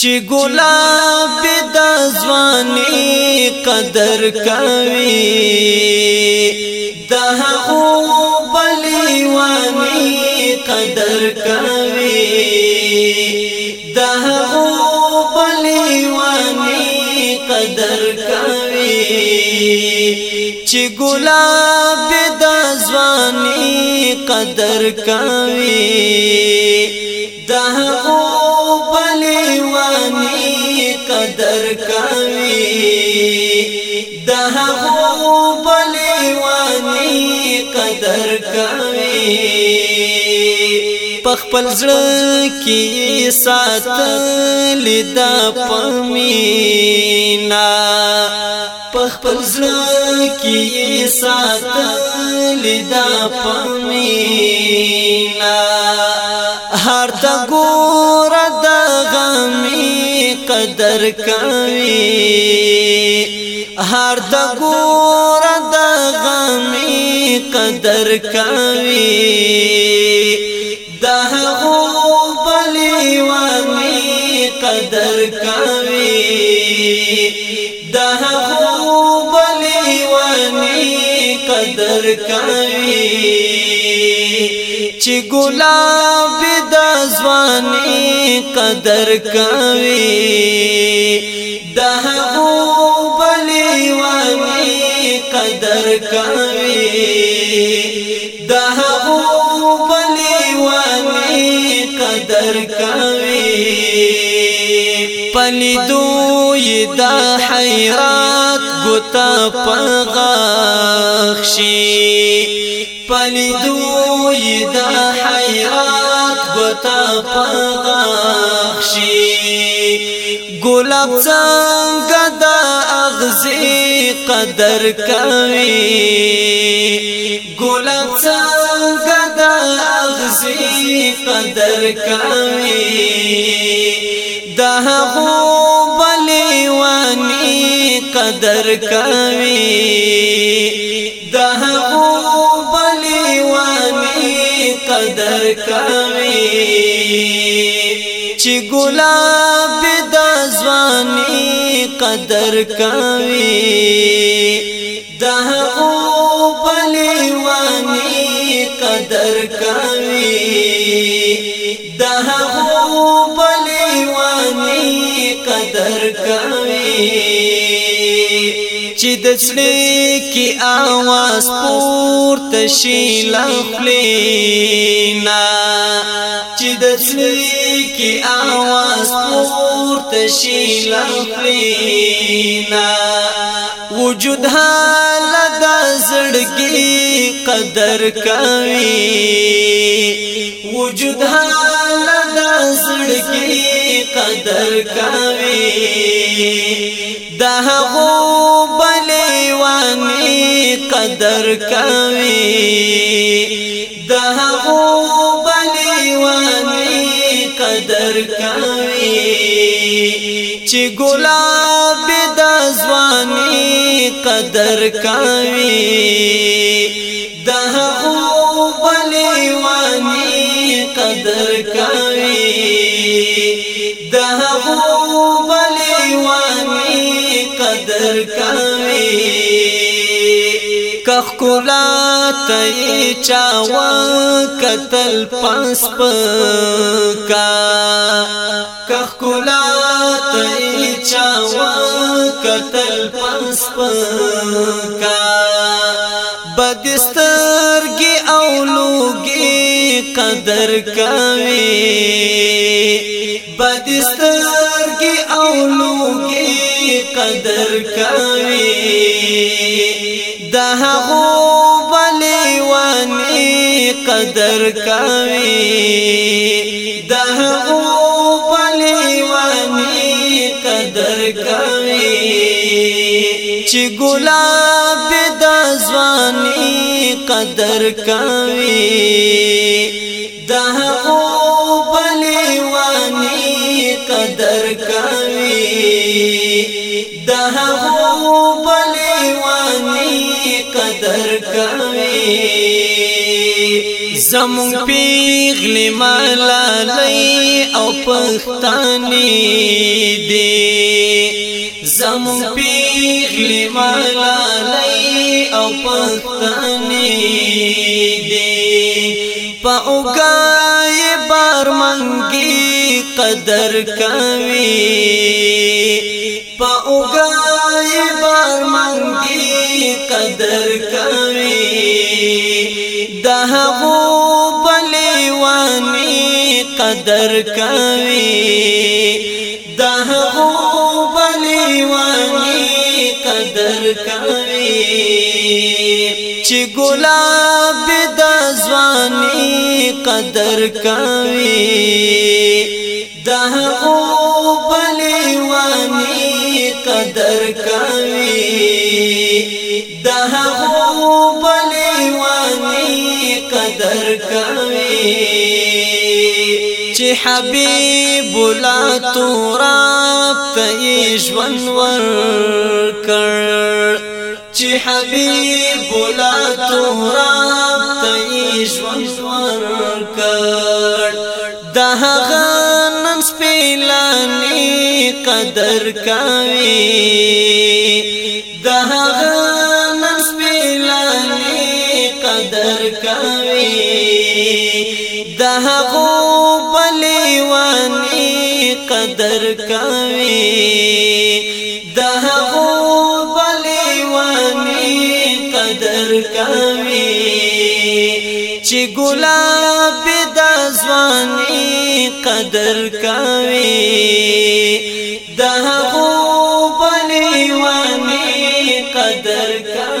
چې ګلاب د ځواني قدر کوي د هغو بلیواني قدر کوي د هغو بلیواني قدر کوي چې ګلاب د ځواني قدر کوي پخپل زړه کې ساتل د پمینا پخپل زړه کې ساتل د پمینا هر تا ګور د غمي قدر کوي هر تا ګور قدر کوي دا هغو بلی وانی قدر کوي دا هغو بلی وانی قدر کوي چې ګلاب د ځواني قدر کوي دا هغو بلی وانی قدر کوي پلیدوی دا حیرات گتا پغاخشی پلیدوی دا حیرات گتا پغاخشی گلاب څنګه دا اغزی قدر کوي ګل څنګه د اغزي قدر کوي ده هو بلواني قدر کوي ده هو بلواني قدر کوي چې ګلاب د ځواني قدر کوي ده او بلواني قدر کوي چې د سړي کې आवाज پورته شي لخلینا چې د سړي کې आवाज پورته شي لخلینا وجود حاله د زړګي قدر کوي وجود حاله د زړګي قدر کوي دهغو قدر کوي د هغو بلیوانی قدر کوي چې ګلاب د ځواني قدر کوي د هغو بلیوانی قدر کوي د هغو بلیوانی قدر کوي خکولا تئی چاوا قتل پس پکا کخکولا تئی چاوا قتل پس پکا بدسترګي او لوګي قدر کوي بدسترګي او لوګي قدر کوي دهغو بلی وانی قدر کوي دهغو بلی وانی قدر کوي چې ګلاب د ځواني قدر کوي دهغو بلی وانی قدر کوي او بلیوانی قدر کوي زمون پیغلی ملالای او پښتانی دی زمون پیغلی ملالای او پښتانی دی په اوګای بارمن قدر کوي په اوګای بار منګي قدر کوي دهغو بلیوانی قدر کوي دهغو بلیوانی قدر کوي چې ګلاب د ځواني قدر کوي دهغو بلیوانی قدر کوي دهغو بلیوانی قدر کوي چې حبيب لا تورا په ژوند ور کړ چې حبيب لا تورا قدر کوي د هغه نن سپلاني قدر کوي د هغه بلواني قدر کوي د هغه بلواني قدر کوي چې ګلاب د ځواني قدر کاوي د هغو بلې واني قدر کاوي